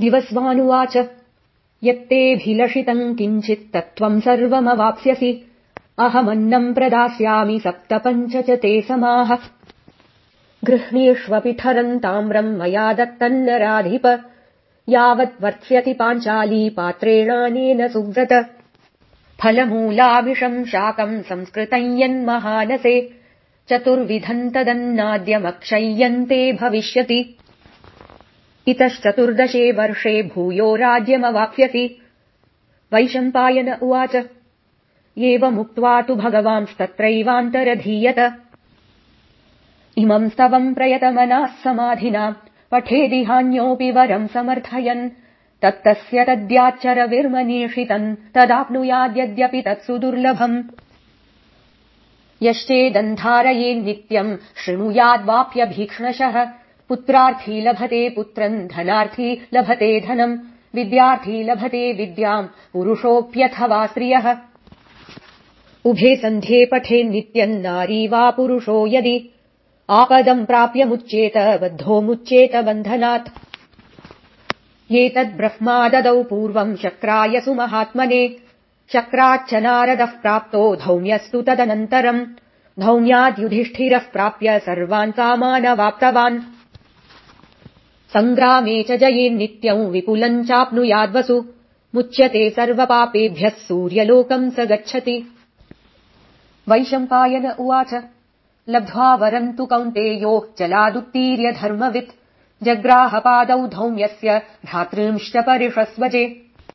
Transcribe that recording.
दिवस्वानुवाच। यत्तेऽभिलषितम् किञ्चित् तत्त्वम् सर्वमवाप्स्यसि। अहमन्नम् प्रदास्यामि सप्त पञ्च च ते समाः। गृह्णीष्वपि ताम्रम् मया दत्तन्नराधिप। वर्त्स्यति पाञ्चाली पात्रेणानेन सुव्रत। फलमूलाविषम् शाकम् संस्कृतम् यन्महानसे। चतुर्विधम् तदन्नाद्यमक्षय्यन्ते भविष्यति इतश्चतुर्दशे वर्षे भूयो राज्यमवाप्स्यसि। वैशम्पायन उवाच एवमुक्त्वा तु भगवांस्तत्रैवान्तरधीयत इमम् स्तवम् प्रयतमनाः समाधिना पठेदिहान्योऽपि वरम् समर्थयन्। तत्तस्य तद्याच्चरविर्मनीषितम् तदाप्नुयाद्यद्यपि तत्सु दुर्लभम् यश्चेदन्धारयेन्नित्यम् शृणुयाद्वाप्यभीक्ष्णशः पुत्रार्थी लभते पुत्रम् धनार्थी लभते धनम् विद्यार्थी लभते विद्याम् पुरुषोऽप्यथवा स्त्रियः। उभे सन्ध्ये पठेन्नित्यम् नारी वा पुरुषो यदि। आपदम् प्राप्यमुच्येत बद्धोमुच्येत बन्धनात्। एतद्ब्रह्माददौ पूर्वम् शक्रायसु महात्मने शक्राच्च नारदः प्राप्तो धौम्यस्तु तदनन्तरम्। धौम्याद्युधिष्ठिरः प्राप्य सर्वान् कामानवाप्तवान् सङ्ग्रामे च जयेन्नित्यम् विपुलम् चाप्नुयाद्वसु। मुच्यते सर्वपापेभ्यः सूर्यलोकम् स गच्छति। वैशम्पायन उवाच लब्ध्वा वरम् तु कौन्तेयो जलादुत्तीर्य धर्मवित् जग्राहपादौ धौम्यस्य धातॄंश्च परिषस्वजे